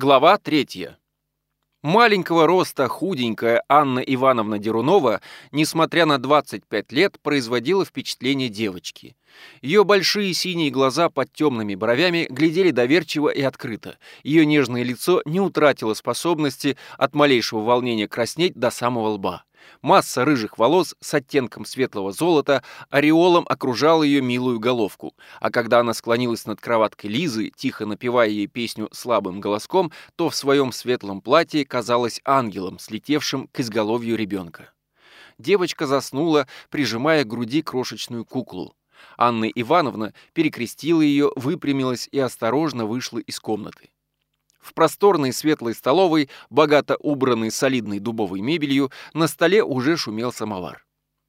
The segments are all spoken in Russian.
Глава третья. Маленького роста худенькая Анна Ивановна Дерунова, несмотря на 25 лет, производила впечатление девочки. Ее большие синие глаза под темными бровями глядели доверчиво и открыто. Ее нежное лицо не утратило способности от малейшего волнения краснеть до самого лба. Масса рыжих волос с оттенком светлого золота ореолом окружала ее милую головку, а когда она склонилась над кроваткой Лизы, тихо напевая ей песню слабым голоском, то в своем светлом платье казалась ангелом, слетевшим к изголовью ребенка. Девочка заснула, прижимая к груди крошечную куклу. Анна Ивановна перекрестила ее, выпрямилась и осторожно вышла из комнаты. В просторной светлой столовой, богато убранной солидной дубовой мебелью, на столе уже шумел самовар.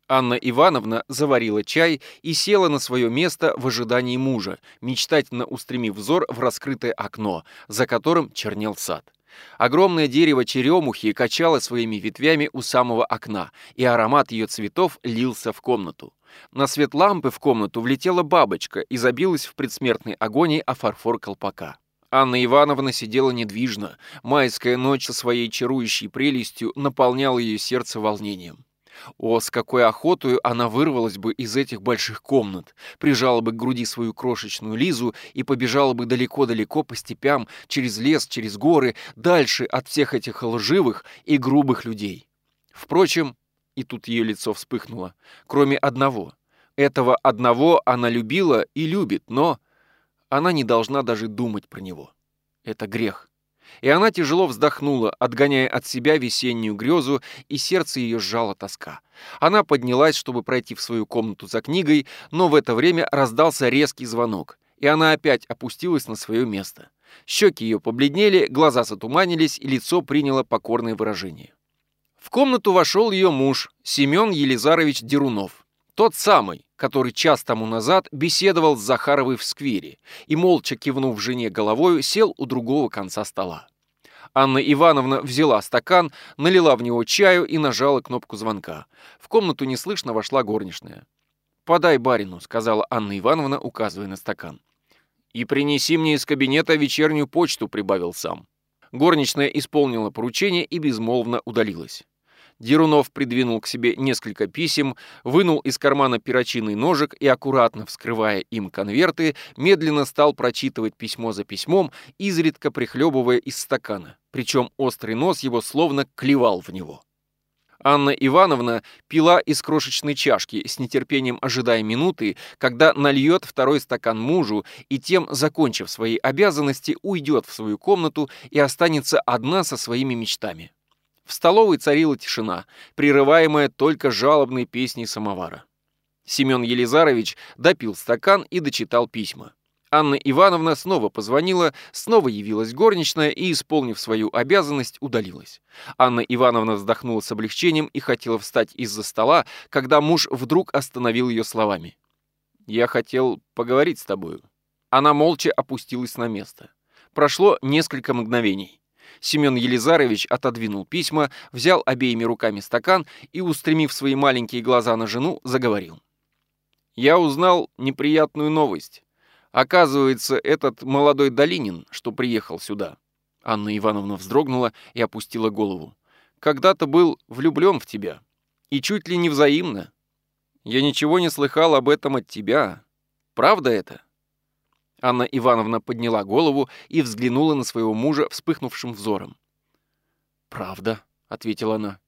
Анна Ивановна заварила чай и села на свое место в ожидании мужа, мечтательно устремив взор в раскрытое окно, за которым чернел сад. Огромное дерево черемухи качало своими ветвями у самого окна, и аромат ее цветов лился в комнату. На свет лампы в комнату влетела бабочка и забилась в предсмертной агонии о фарфор колпака. Анна Ивановна сидела недвижно. Майская ночь со своей чарующей прелестью наполняла ее сердце волнением. О, с какой охотою она вырвалась бы из этих больших комнат, прижала бы к груди свою крошечную Лизу и побежала бы далеко-далеко по степям, через лес, через горы, дальше от всех этих лживых и грубых людей. Впрочем, и тут ее лицо вспыхнуло, кроме одного. Этого одного она любила и любит, но она не должна даже думать про него. Это грех. И она тяжело вздохнула, отгоняя от себя весеннюю грезу, и сердце ее сжало тоска. Она поднялась, чтобы пройти в свою комнату за книгой, но в это время раздался резкий звонок, и она опять опустилась на свое место. Щеки ее побледнели, глаза затуманились, и лицо приняло покорное выражение. В комнату вошел ее муж, Семен Елизарович Дерунов. Тот самый, который час тому назад беседовал с Захаровой в сквере и, молча кивнув жене головою, сел у другого конца стола. Анна Ивановна взяла стакан, налила в него чаю и нажала кнопку звонка. В комнату неслышно вошла горничная. «Подай барину», — сказала Анна Ивановна, указывая на стакан. «И принеси мне из кабинета вечернюю почту», — прибавил сам. Горничная исполнила поручение и безмолвно удалилась. Дерунов придвинул к себе несколько писем, вынул из кармана перочинный ножик и, аккуратно вскрывая им конверты, медленно стал прочитывать письмо за письмом, изредка прихлебывая из стакана. Причем острый нос его словно клевал в него. Анна Ивановна пила из крошечной чашки, с нетерпением ожидая минуты, когда нальет второй стакан мужу и тем, закончив свои обязанности, уйдет в свою комнату и останется одна со своими мечтами. В столовой царила тишина, прерываемая только жалобной песней самовара. Семен Елизарович допил стакан и дочитал письма. Анна Ивановна снова позвонила, снова явилась горничная и, исполнив свою обязанность, удалилась. Анна Ивановна вздохнула с облегчением и хотела встать из-за стола, когда муж вдруг остановил ее словами. «Я хотел поговорить с тобою». Она молча опустилась на место. Прошло несколько мгновений. Семен Елизарович отодвинул письма, взял обеими руками стакан и, устремив свои маленькие глаза на жену, заговорил. «Я узнал неприятную новость. Оказывается, этот молодой Долинин, что приехал сюда». Анна Ивановна вздрогнула и опустила голову. «Когда-то был влюблен в тебя. И чуть ли не взаимно. Я ничего не слыхал об этом от тебя. Правда это?» Анна Ивановна подняла голову и взглянула на своего мужа вспыхнувшим взором. «Правда», — ответила она.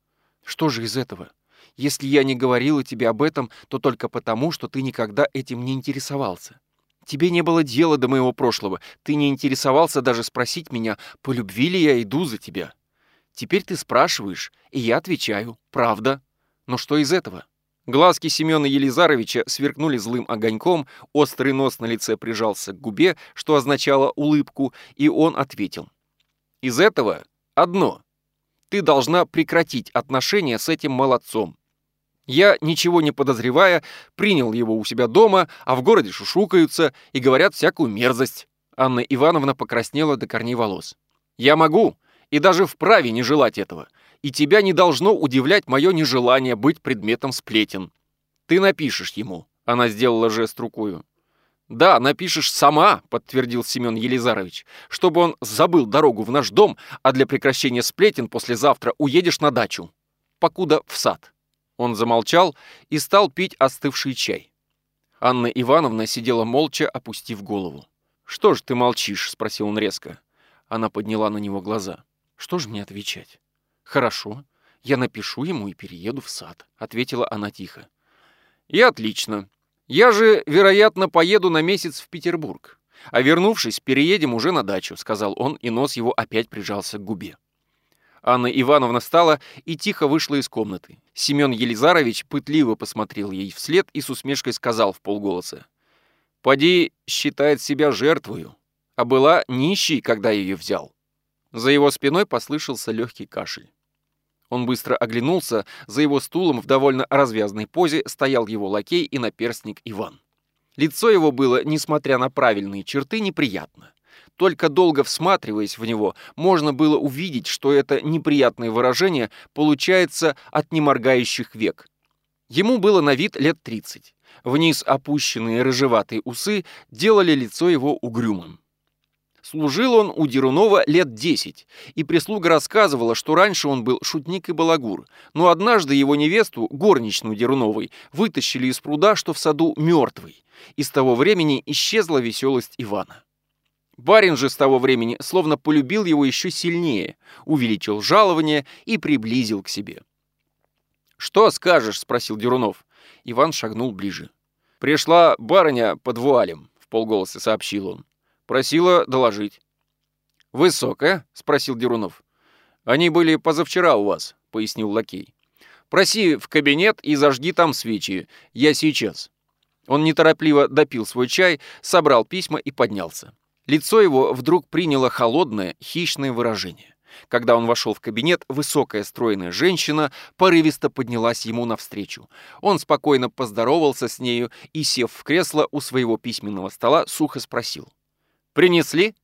«Что же из этого? Если я не говорила тебе об этом, то только потому, что ты никогда этим не интересовался. Тебе не было дела до моего прошлого, ты не интересовался даже спросить меня, по любви ли я иду за тебя. Теперь ты спрашиваешь, и я отвечаю, правда. Но что из этого?» Глазки Семена Елизаровича сверкнули злым огоньком, острый нос на лице прижался к губе, что означало улыбку, и он ответил. «Из этого одно. Ты должна прекратить отношения с этим молодцом. Я, ничего не подозревая, принял его у себя дома, а в городе шушукаются и говорят всякую мерзость». Анна Ивановна покраснела до корней волос. «Я могу, и даже вправе не желать этого и тебя не должно удивлять мое нежелание быть предметом сплетен. Ты напишешь ему». Она сделала жест рукою. «Да, напишешь сама», — подтвердил Семен Елизарович, «чтобы он забыл дорогу в наш дом, а для прекращения сплетен послезавтра уедешь на дачу, покуда в сад». Он замолчал и стал пить остывший чай. Анна Ивановна сидела молча, опустив голову. «Что ж ты молчишь?» — спросил он резко. Она подняла на него глаза. «Что же мне отвечать?» «Хорошо, я напишу ему и перееду в сад», — ответила она тихо. «И отлично. Я же, вероятно, поеду на месяц в Петербург. А вернувшись, переедем уже на дачу», — сказал он, и нос его опять прижался к губе. Анна Ивановна встала и тихо вышла из комнаты. Семен Елизарович пытливо посмотрел ей вслед и с усмешкой сказал в полголоса. «Поди считает себя жертвою, а была нищей, когда ее взял». За его спиной послышался легкий кашель. Он быстро оглянулся, за его стулом в довольно развязной позе стоял его лакей и наперстник Иван. Лицо его было, несмотря на правильные черты, неприятно. Только долго всматриваясь в него, можно было увидеть, что это неприятное выражение получается от неморгающих век. Ему было на вид лет 30. Вниз опущенные рыжеватые усы делали лицо его угрюмым. Служил он у Дерунова лет 10, и прислуга рассказывала, что раньше он был шутник и балагур, но однажды его невесту, горничную Деруновой, вытащили из пруда, что в саду мертвый, и с того времени исчезла веселость Ивана. Барин же с того времени словно полюбил его еще сильнее, увеличил жалование и приблизил к себе. «Что скажешь?» — спросил Дерунов. Иван шагнул ближе. «Пришла барыня под вуалем», — в полголоса сообщил он. «Просила доложить». «Высокая?» — спросил Дерунов. «Они были позавчера у вас», — пояснил лакей. «Проси в кабинет и зажги там свечи. Я сейчас». Он неторопливо допил свой чай, собрал письма и поднялся. Лицо его вдруг приняло холодное, хищное выражение. Когда он вошел в кабинет, высокая стройная женщина порывисто поднялась ему навстречу. Он спокойно поздоровался с нею и, сев в кресло у своего письменного стола, сухо спросил. «Принесли?»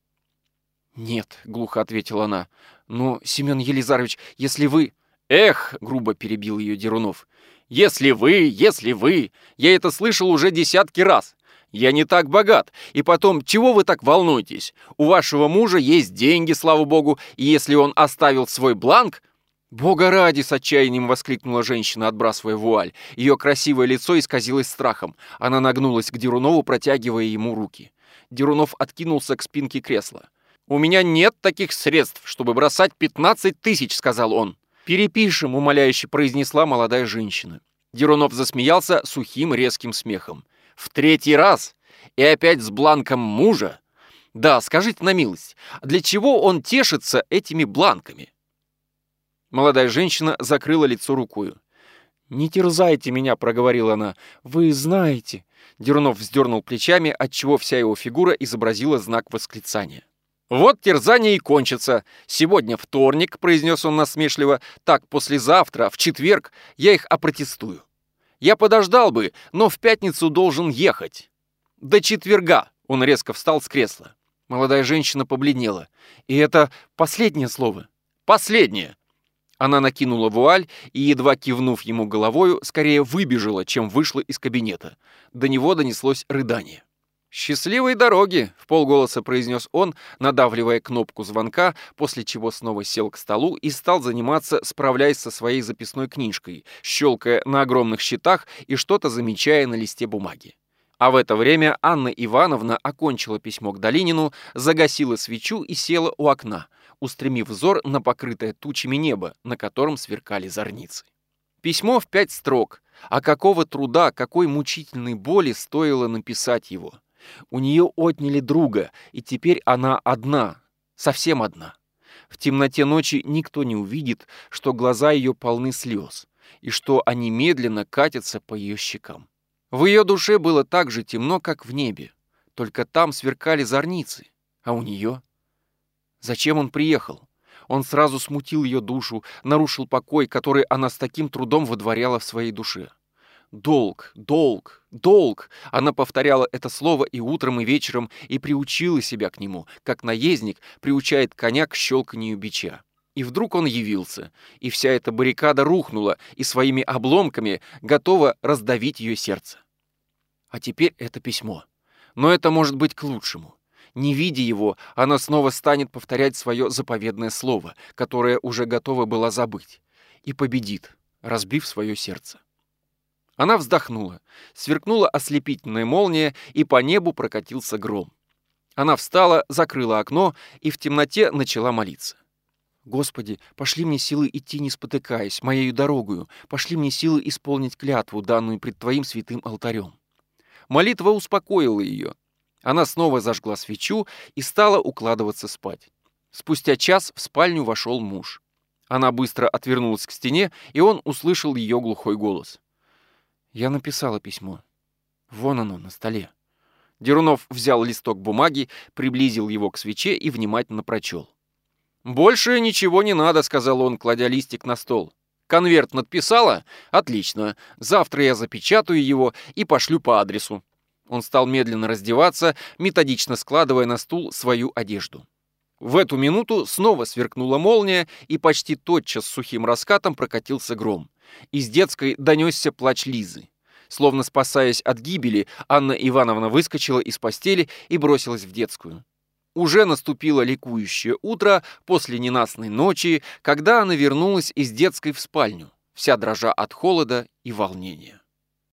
«Нет», — глухо ответила она. «Но, Семен Елизарович, если вы...» «Эх!» — грубо перебил ее Дерунов. «Если вы, если вы! Я это слышал уже десятки раз. Я не так богат. И потом, чего вы так волнуетесь? У вашего мужа есть деньги, слава богу, и если он оставил свой бланк... «Бога ради!» — с отчаянием воскликнула женщина, отбрасывая вуаль. Ее красивое лицо исказилось страхом. Она нагнулась к Дерунову, протягивая ему руки. Дерунов откинулся к спинке кресла. «У меня нет таких средств, чтобы бросать 15 тысяч», — сказал он. «Перепишем», — умоляюще произнесла молодая женщина. Дерунов засмеялся сухим резким смехом. В третий раз? И опять с бланком мужа? Да, скажите на милость, для чего он тешится этими бланками? Молодая женщина закрыла лицо рукою. «Не терзайте меня», — проговорила она. «Вы знаете». Дернов вздернул плечами, отчего вся его фигура изобразила знак восклицания. «Вот терзание и кончится. Сегодня вторник», — произнес он насмешливо. «Так, послезавтра, в четверг, я их опротестую. Я подождал бы, но в пятницу должен ехать. До четверга. Он резко встал с кресла. Молодая женщина побледнела. И это последнее слово. Последнее. Она накинула вуаль и, едва кивнув ему головою, скорее выбежала, чем вышла из кабинета. До него донеслось рыдание. «Счастливой дороги!» — в полголоса произнес он, надавливая кнопку звонка, после чего снова сел к столу и стал заниматься, справляясь со своей записной книжкой, щелкая на огромных счетах и что-то замечая на листе бумаги. А в это время Анна Ивановна окончила письмо к Долинину, загасила свечу и села у окна, устремив взор на покрытое тучами небо, на котором сверкали зорницы. Письмо в пять строк, а какого труда, какой мучительной боли стоило написать его — у нее отняли друга, и теперь она одна, совсем одна. В темноте ночи никто не увидит, что глаза ее полны слез, и что они медленно катятся по ее щекам. В ее душе было так же темно, как в небе, только там сверкали зорницы, а у нее... Зачем он приехал? Он сразу смутил ее душу, нарушил покой, который она с таким трудом выдворяла в своей душе. Долг, долг, долг. Она повторяла это слово и утром, и вечером, и приучила себя к нему, как наездник приучает коня к щелканью бича. И вдруг он явился, и вся эта баррикада рухнула, и своими обломками готова раздавить ее сердце. А теперь это письмо. Но это может быть к лучшему. Не видя его, она снова станет повторять свое заповедное слово, которое уже готова была забыть, и победит, разбив свое сердце. Она вздохнула, сверкнула ослепительная молния, и по небу прокатился гром. Она встала, закрыла окно и в темноте начала молиться. «Господи, пошли мне силы идти, не спотыкаясь, моею дорогою, пошли мне силы исполнить клятву, данную пред Твоим святым алтарем». Молитва успокоила ее. Она снова зажгла свечу и стала укладываться спать. Спустя час в спальню вошел муж. Она быстро отвернулась к стене, и он услышал ее глухой голос. «Я написала письмо. Вон оно, на столе». Дерунов взял листок бумаги, приблизил его к свече и внимательно прочел. «Больше ничего не надо», — сказал он, кладя листик на стол. «Конверт надписала? Отлично. Завтра я запечатаю его и пошлю по адресу». Он стал медленно раздеваться, методично складывая на стул свою одежду. В эту минуту снова сверкнула молния, и почти тотчас с сухим раскатом прокатился гром. Из детской донесся плач Лизы. Словно спасаясь от гибели, Анна Ивановна выскочила из постели и бросилась в детскую. Уже наступило ликующее утро после ненастной ночи, когда она вернулась из детской в спальню, вся дрожа от холода и волнения.